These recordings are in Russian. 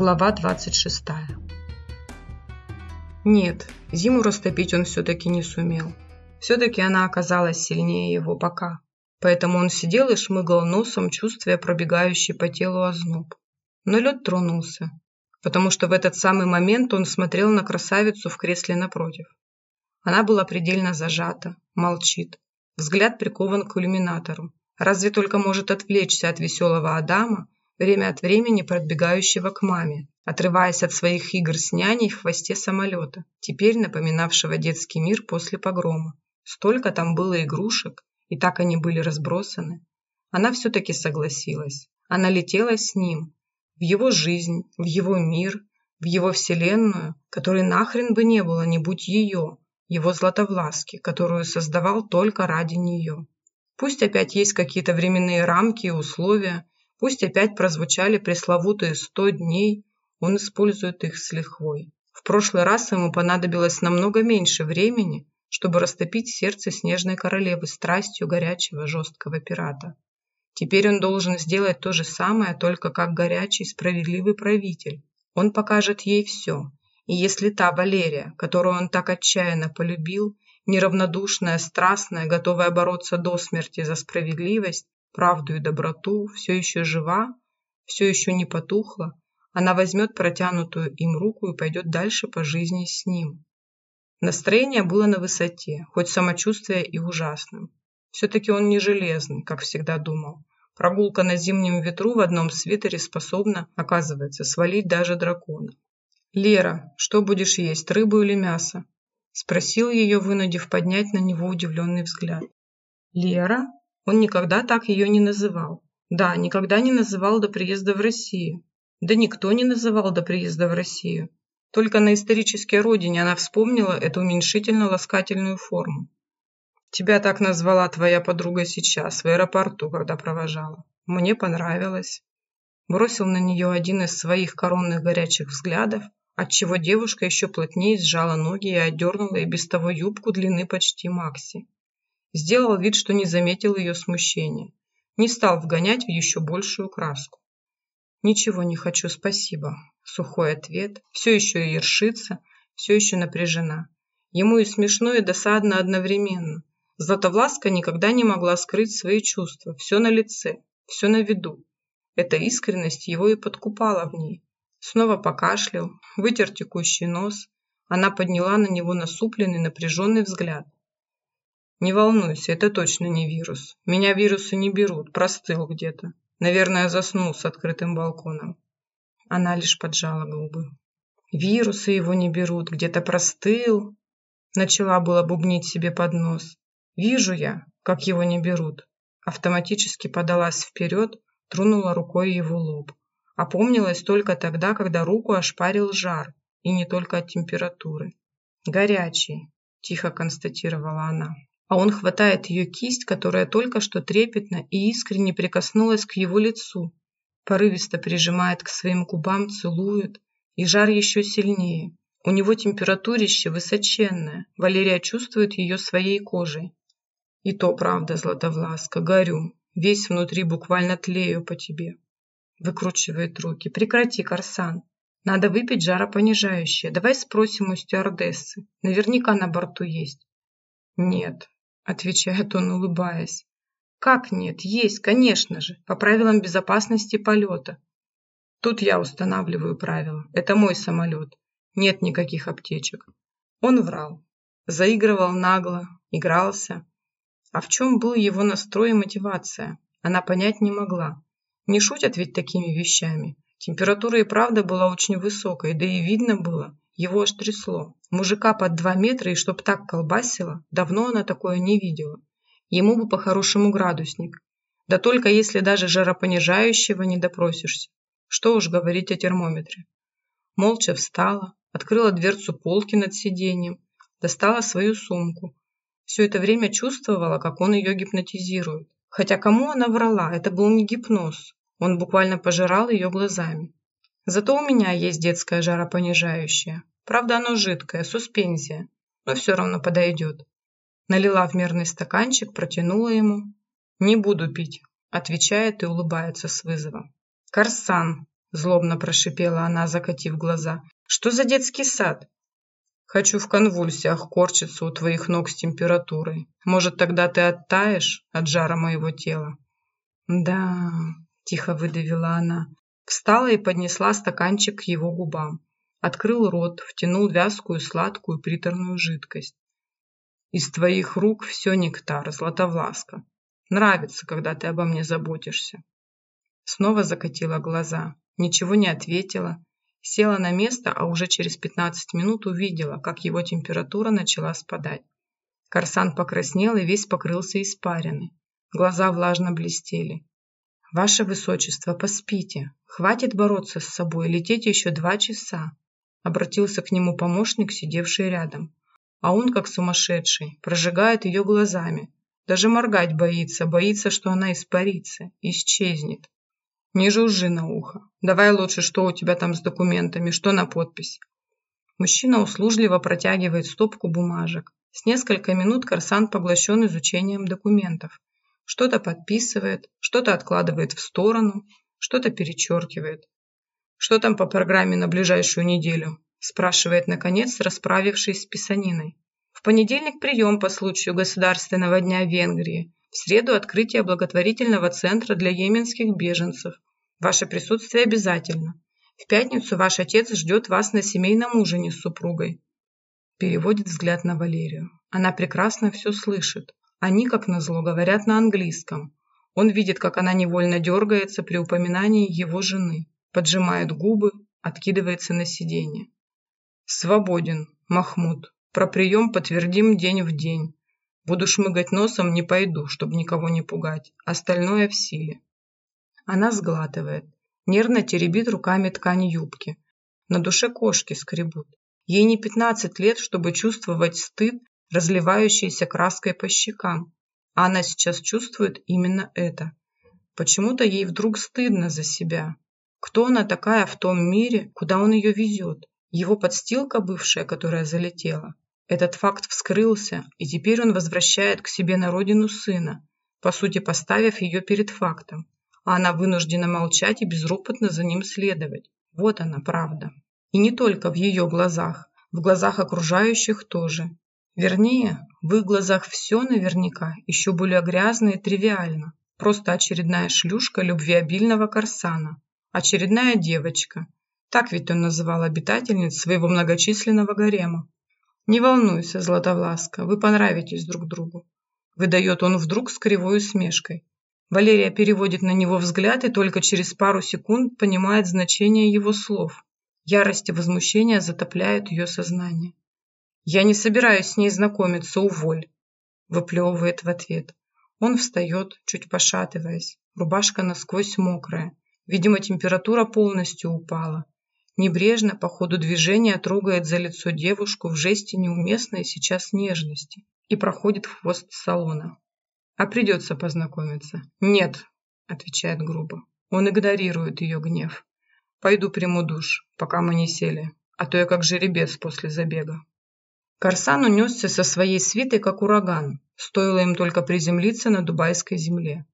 Глава 26 Нет, зиму растопить он все-таки не сумел. Все-таки она оказалась сильнее его пока. Поэтому он сидел и шмыгал носом, чувствуя пробегающий по телу озноб. Но лед тронулся, потому что в этот самый момент он смотрел на красавицу в кресле напротив. Она была предельно зажата, молчит. Взгляд прикован к иллюминатору. Разве только может отвлечься от веселого Адама, время от времени подбегающего к маме, отрываясь от своих игр с няней в хвосте самолета, теперь напоминавшего детский мир после погрома. Столько там было игрушек, и так они были разбросаны. Она все-таки согласилась. Она летела с ним, в его жизнь, в его мир, в его вселенную, которой нахрен бы не было, не будь ее, его Златовласки, которую создавал только ради нее. Пусть опять есть какие-то временные рамки и условия, пусть опять прозвучали пресловутые сто дней, он использует их с лихвой. В прошлый раз ему понадобилось намного меньше времени, чтобы растопить сердце снежной королевы страстью горячего жесткого пирата. Теперь он должен сделать то же самое, только как горячий справедливый правитель. Он покажет ей все. И если та Валерия, которую он так отчаянно полюбил, неравнодушная, страстная, готовая бороться до смерти за справедливость, правду и доброту, все еще жива, все еще не потухла, она возьмет протянутую им руку и пойдет дальше по жизни с ним. Настроение было на высоте, хоть самочувствие и ужасным. Все-таки он не железный, как всегда думал. Прогулка на зимнем ветру в одном свитере способна, оказывается, свалить даже дракона. «Лера, что будешь есть, рыбу или мясо?» Спросил ее, вынудив поднять на него удивленный взгляд. «Лера?» Он никогда так ее не называл. Да, никогда не называл до приезда в Россию. Да никто не называл до приезда в Россию. Только на исторической родине она вспомнила эту уменьшительно-ласкательную форму. Тебя так назвала твоя подруга сейчас, в аэропорту, когда провожала. Мне понравилось. Бросил на нее один из своих коронных горячих взглядов, отчего девушка еще плотнее сжала ноги и отдернула и без того юбку длины почти Макси. Сделал вид, что не заметил ее смущения. Не стал вгонять в еще большую краску. «Ничего не хочу, спасибо». Сухой ответ. Все еще и ершится, все еще напряжена. Ему и смешно, и досадно одновременно. Златовласка никогда не могла скрыть свои чувства. Все на лице, все на виду. Эта искренность его и подкупала в ней. Снова покашлял, вытер текущий нос. Она подняла на него насупленный напряженный взгляд. «Не волнуйся, это точно не вирус. Меня вирусы не берут, простыл где-то. Наверное, заснул с открытым балконом». Она лишь поджала губы. «Вирусы его не берут, где-то простыл». Начала было бубнить себе под нос. «Вижу я, как его не берут». Автоматически подалась вперед, тронула рукой его лоб. Опомнилась только тогда, когда руку ошпарил жар, и не только от температуры. «Горячий», – тихо констатировала она. А он хватает ее кисть, которая только что трепетно и искренне прикоснулась к его лицу, порывисто прижимает к своим губам, целует, и жар еще сильнее. У него температурище высоченное, Валерия чувствует ее своей кожей. И то правда, Златовласка, горю, весь внутри буквально тлею по тебе. Выкручивает руки. Прекрати, Корсан. Надо выпить жаропонижающее. Давай спросим у стюардессы. Наверняка на борту есть. Нет, отвечает он, улыбаясь. Как нет? Есть, конечно же, по правилам безопасности полета. Тут я устанавливаю правила. Это мой самолет. Нет никаких аптечек. Он врал. Заигрывал нагло, игрался. А в чем был его настрой и мотивация? Она понять не могла. Не шутят ведь такими вещами. Температура и правда была очень высокой, да и видно было, его аж трясло. Мужика под два метра и чтоб так колбасило, давно она такое не видела. Ему бы по-хорошему градусник. Да только если даже жаропонижающего не допросишься. Что уж говорить о термометре. Молча встала, открыла дверцу полки над сиденьем, достала свою сумку. Все это время чувствовала, как он ее гипнотизирует. Хотя кому она врала, это был не гипноз, он буквально пожирал ее глазами. Зато у меня есть детское жаропонижающее. Правда, оно жидкое, суспензия, но все равно подойдет. Налила в мерный стаканчик, протянула ему. «Не буду пить», – отвечает и улыбается с вызовом. «Корсан», Злобно прошипела она, закатив глаза. «Что за детский сад?» «Хочу в конвульсиях корчиться у твоих ног с температурой. Может, тогда ты оттаешь от жара моего тела?» «Да...» – тихо выдавила она. Встала и поднесла стаканчик к его губам. Открыл рот, втянул вязкую, сладкую, приторную жидкость. «Из твоих рук все нектар, Златовласка. Нравится, когда ты обо мне заботишься». Снова закатила глаза ничего не ответила, села на место, а уже через 15 минут увидела, как его температура начала спадать. Корсан покраснел и весь покрылся испариной. Глаза влажно блестели. «Ваше Высочество, поспите. Хватит бороться с собой, лететь еще два часа», обратился к нему помощник, сидевший рядом. А он, как сумасшедший, прожигает ее глазами. Даже моргать боится, боится, что она испарится, исчезнет. Не жужжи на ухо. Давай лучше, что у тебя там с документами, что на подпись. Мужчина услужливо протягивает стопку бумажек. С несколько минут Корсан поглощен изучением документов. Что-то подписывает, что-то откладывает в сторону, что-то перечеркивает. «Что там по программе на ближайшую неделю?» спрашивает, наконец, расправившись с писаниной. В понедельник прием по случаю Государственного дня Венгрии. В среду открытие благотворительного центра для йеменских беженцев. Ваше присутствие обязательно. В пятницу ваш отец ждет вас на семейном ужине с супругой. Переводит взгляд на Валерию. Она прекрасно все слышит. Они, как назло, говорят на английском. Он видит, как она невольно дергается при упоминании его жены. Поджимает губы, откидывается на сиденье. Свободен, Махмуд. Про прием подтвердим день в день. Буду шмыгать носом, не пойду, чтобы никого не пугать. Остальное в силе. Она сглатывает. Нервно теребит руками ткань юбки. На душе кошки скребут. Ей не 15 лет, чтобы чувствовать стыд, разливающийся краской по щекам. А она сейчас чувствует именно это. Почему-то ей вдруг стыдно за себя. Кто она такая в том мире, куда он ее везет? Его подстилка бывшая, которая залетела? Этот факт вскрылся, и теперь он возвращает к себе на родину сына, по сути поставив ее перед фактом, а она вынуждена молчать и безропотно за ним следовать. Вот она, правда. И не только в ее глазах, в глазах окружающих тоже. Вернее, в их глазах все наверняка еще более грязно и тривиально. Просто очередная шлюшка любвеобильного Корсана. Очередная девочка. Так ведь он называл обитательниц своего многочисленного гарема. «Не волнуйся, Златовласка, вы понравитесь друг другу», выдает он вдруг с кривой усмешкой. Валерия переводит на него взгляд и только через пару секунд понимает значение его слов. Ярость и возмущение затопляют ее сознание. «Я не собираюсь с ней знакомиться, уволь», выплевывает в ответ. Он встает, чуть пошатываясь. Рубашка насквозь мокрая. Видимо, температура полностью упала. Небрежно, по ходу движения, трогает за лицо девушку в жесте неуместной сейчас нежности и проходит в хвост салона. А придется познакомиться. Нет, отвечает грубо. Он игнорирует ее гнев. Пойду приму душ, пока мы не сели, а то я как жеребец после забега. Корсан унесся со своей свитой, как ураган, стоило им только приземлиться на дубайской земле.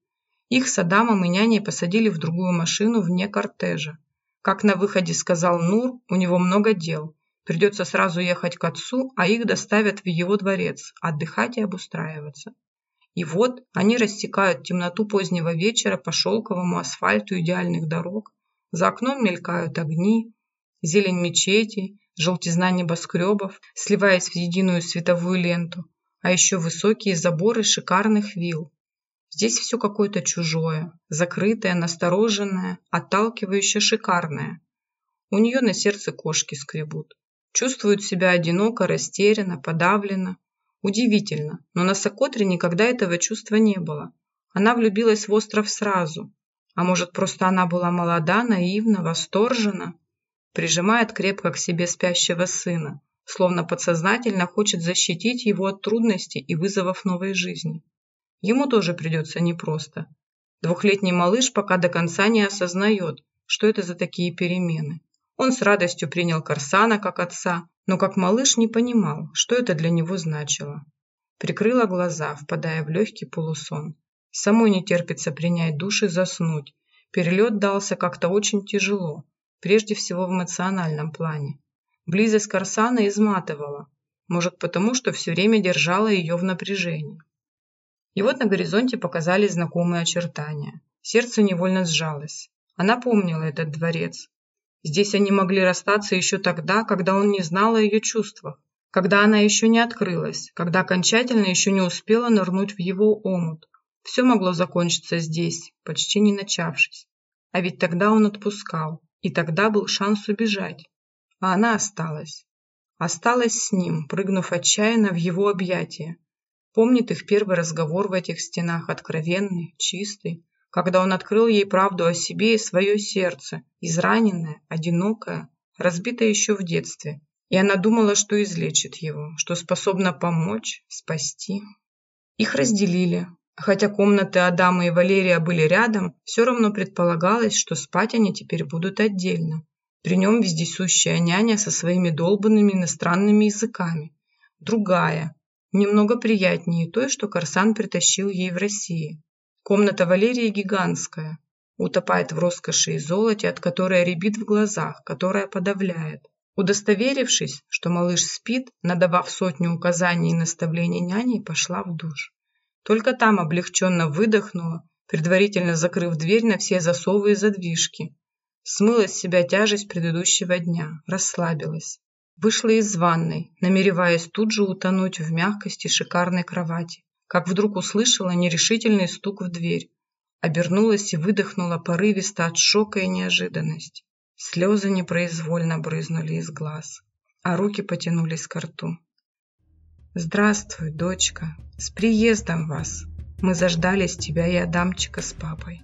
Их с Адамом и няней посадили в другую машину вне кортежа, как на выходе сказал Нур, у него много дел. Придется сразу ехать к отцу, а их доставят в его дворец, отдыхать и обустраиваться. И вот они рассекают темноту позднего вечера по шелковому асфальту идеальных дорог. За окном мелькают огни, зелень мечетей, желтизна небоскребов, сливаясь в единую световую ленту, а еще высокие заборы шикарных вилл, Здесь все какое-то чужое, закрытое, настороженное, отталкивающее, шикарное. У нее на сердце кошки скребут. Чувствует себя одиноко, растерянно, подавленно. Удивительно, но на Сокотре никогда этого чувства не было. Она влюбилась в остров сразу. А может, просто она была молода, наивна, восторжена? Прижимает крепко к себе спящего сына, словно подсознательно хочет защитить его от трудностей и вызовов новой жизни. Ему тоже придется непросто. Двухлетний малыш пока до конца не осознает, что это за такие перемены. Он с радостью принял Корсана как отца, но как малыш не понимал, что это для него значило. Прикрыла глаза, впадая в легкий полусон. Самой не терпится принять душ и заснуть. Перелет дался как-то очень тяжело, прежде всего в эмоциональном плане. Близость Корсана изматывала, может потому, что все время держала ее в напряжении. И вот на горизонте показались знакомые очертания. Сердце невольно сжалось. Она помнила этот дворец. Здесь они могли расстаться еще тогда, когда он не знал о ее чувствах, когда она еще не открылась, когда окончательно еще не успела нырнуть в его омут. Все могло закончиться здесь, почти не начавшись. А ведь тогда он отпускал, и тогда был шанс убежать. А она осталась. Осталась с ним, прыгнув отчаянно в его объятия. Помнит их первый разговор в этих стенах, откровенный, чистый, когда он открыл ей правду о себе и свое сердце, израненное, одинокое, разбитое еще в детстве. И она думала, что излечит его, что способна помочь, спасти. Их разделили. Хотя комнаты Адама и Валерия были рядом, все равно предполагалось, что спать они теперь будут отдельно. При нем вездесущая няня со своими долбанными иностранными языками. Другая, немного приятнее той, что Корсан притащил ей в России. Комната Валерии гигантская, утопает в роскоши и золоте, от которой рябит в глазах, которая подавляет. Удостоверившись, что малыш спит, надавав сотню указаний и наставлений няни, пошла в душ. Только там облегченно выдохнула, предварительно закрыв дверь на все засовы и задвижки. Смыла с себя тяжесть предыдущего дня, расслабилась. Вышла из ванной, намереваясь тут же утонуть в мягкости шикарной кровати как вдруг услышала нерешительный стук в дверь. Обернулась и выдохнула порывисто от шока и неожиданности. Слезы непроизвольно брызнули из глаз, а руки потянулись к рту. «Здравствуй, дочка! С приездом вас! Мы заждались тебя и Адамчика с папой!»